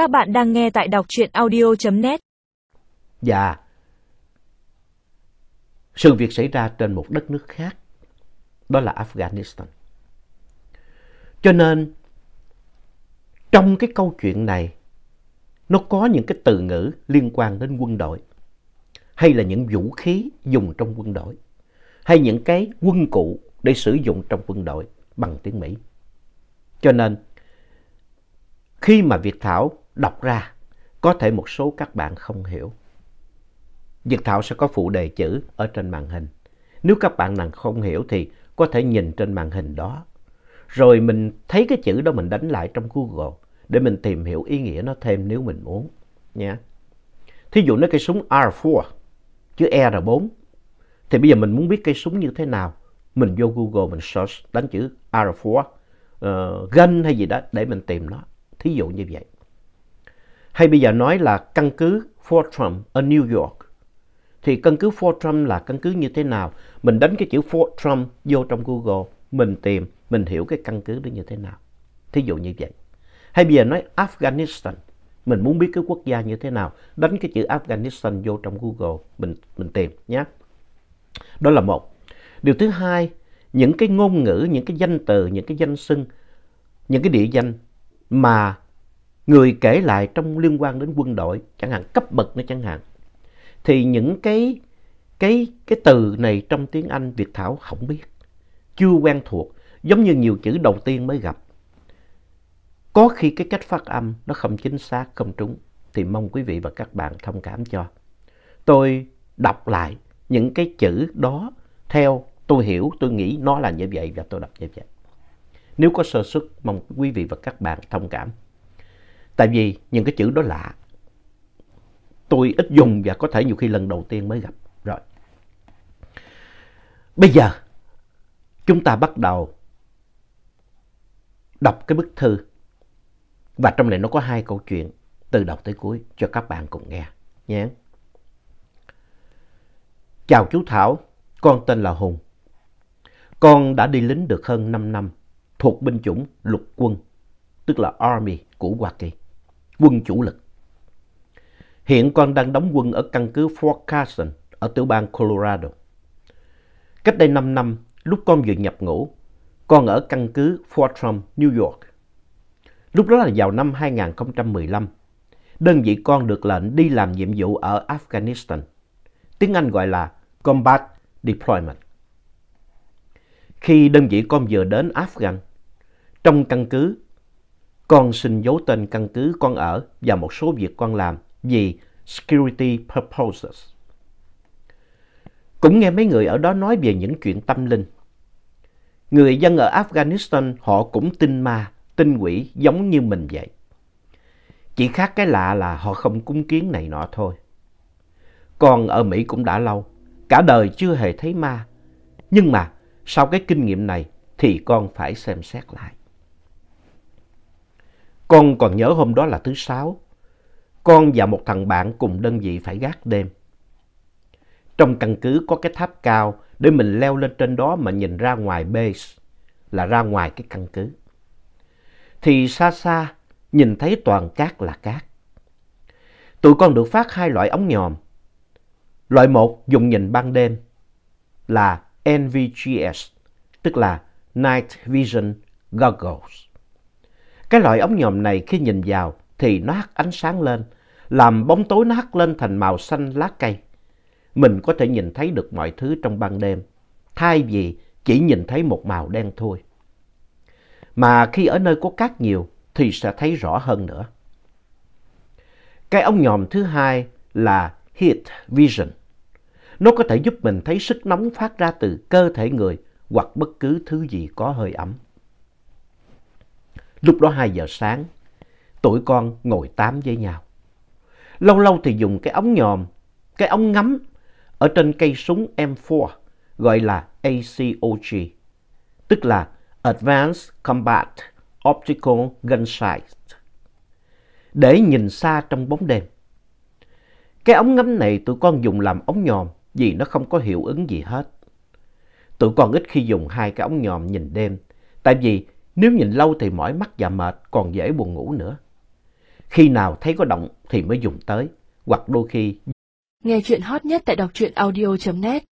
Các bạn đang nghe tại đọc truyện audio.net. Dạ. sự việc xảy ra trên một đất nước khác, đó là Afghanistan. Cho nên, trong cái câu chuyện này, nó có những cái từ ngữ liên quan đến quân đội, hay là những vũ khí dùng trong quân đội, hay những cái quân cụ để sử dụng trong quân đội bằng tiếng Mỹ. Cho nên, khi mà Việt Thảo đọc ra, có thể một số các bạn không hiểu. Việt Thảo sẽ có phụ đề chữ ở trên màn hình. Nếu các bạn nào không hiểu thì có thể nhìn trên màn hình đó. Rồi mình thấy cái chữ đó mình đánh lại trong Google để mình tìm hiểu ý nghĩa nó thêm nếu mình muốn. Nha. Thí dụ nói cây súng R4, chữ e R4, thì bây giờ mình muốn biết cây súng như thế nào. Mình vô Google mình search đánh chữ R4, uh, ờ, gun hay gì đó để mình tìm nó. Thí dụ như vậy. Hay bây giờ nói là căn cứ Fort Trump ở New York. Thì căn cứ Fort Trump là căn cứ như thế nào? Mình đánh cái chữ Fort Trump vô trong Google, mình tìm, mình hiểu cái căn cứ đó như thế nào. Thí dụ như vậy. Hay bây giờ nói Afghanistan, mình muốn biết cái quốc gia như thế nào, đánh cái chữ Afghanistan vô trong Google, mình, mình tìm nhé. Đó là một. Điều thứ hai, những cái ngôn ngữ, những cái danh từ, những cái danh xưng, những cái địa danh mà người kể lại trong liên quan đến quân đội, chẳng hạn cấp bậc nữa chẳng hạn, thì những cái, cái, cái từ này trong tiếng Anh Việt Thảo không biết, chưa quen thuộc, giống như nhiều chữ đầu tiên mới gặp. Có khi cái cách phát âm nó không chính xác, không trúng, thì mong quý vị và các bạn thông cảm cho. Tôi đọc lại những cái chữ đó theo tôi hiểu, tôi nghĩ nó là như vậy và tôi đọc như vậy. Nếu có sơ xuất, mong quý vị và các bạn thông cảm. Tại vì những cái chữ đó lạ. Tôi ít dùng và có thể nhiều khi lần đầu tiên mới gặp. Rồi. Bây giờ, chúng ta bắt đầu đọc cái bức thư. Và trong này nó có hai câu chuyện từ đầu tới cuối cho các bạn cùng nghe nhé. Chào chú Thảo, con tên là Hùng. Con đã đi lính được hơn 5 năm, thuộc binh chủng lục quân, tức là Army của Hoa Kỳ quân chủ lực. Hiện con đang đóng quân ở căn cứ Fort Carson ở tiểu bang Colorado. Cách đây 5 năm, lúc con vừa nhập ngũ, con ở căn cứ Fort Trump, New York. Lúc đó là vào năm 2015, đơn vị con được lệnh đi làm nhiệm vụ ở Afghanistan. Tiếng Anh gọi là Combat Deployment. Khi đơn vị con vừa đến Afghan, trong căn cứ con xin giấu tên căn cứ con ở và một số việc con làm vì security purposes. Cũng nghe mấy người ở đó nói về những chuyện tâm linh. Người dân ở Afghanistan họ cũng tin ma, tin quỷ giống như mình vậy. Chỉ khác cái lạ là họ không cúng kiến này nọ thôi. Con ở Mỹ cũng đã lâu, cả đời chưa hề thấy ma. Nhưng mà sau cái kinh nghiệm này thì con phải xem xét lại. Con còn nhớ hôm đó là thứ sáu. Con và một thằng bạn cùng đơn vị phải gác đêm. Trong căn cứ có cái tháp cao để mình leo lên trên đó mà nhìn ra ngoài base, là ra ngoài cái căn cứ. Thì xa xa nhìn thấy toàn cát là cát. Tụi con được phát hai loại ống nhòm. Loại một dùng nhìn ban đêm là NVGS, tức là Night Vision Goggles. Cái loại ống nhòm này khi nhìn vào thì nó hắt ánh sáng lên, làm bóng tối nó hắt lên thành màu xanh lá cây. Mình có thể nhìn thấy được mọi thứ trong ban đêm, thay vì chỉ nhìn thấy một màu đen thôi. Mà khi ở nơi có cát nhiều thì sẽ thấy rõ hơn nữa. Cái ống nhòm thứ hai là Heat Vision. Nó có thể giúp mình thấy sức nóng phát ra từ cơ thể người hoặc bất cứ thứ gì có hơi ấm. Lúc đó 2 giờ sáng, tụi con ngồi tám với nhau. Lâu lâu thì dùng cái ống nhòm, cái ống ngắm ở trên cây súng M4 gọi là ACOG, tức là Advanced Combat Optical Gun Sight, để nhìn xa trong bóng đêm. Cái ống ngắm này tụi con dùng làm ống nhòm vì nó không có hiệu ứng gì hết. Tụi con ít khi dùng hai cái ống nhòm nhìn đêm, tại vì nếu nhìn lâu thì mỏi mắt và mệt, còn dễ buồn ngủ nữa. Khi nào thấy có động thì mới dùng tới, hoặc đôi khi Nghe chuyện hot nhất tại đọc truyện audio.net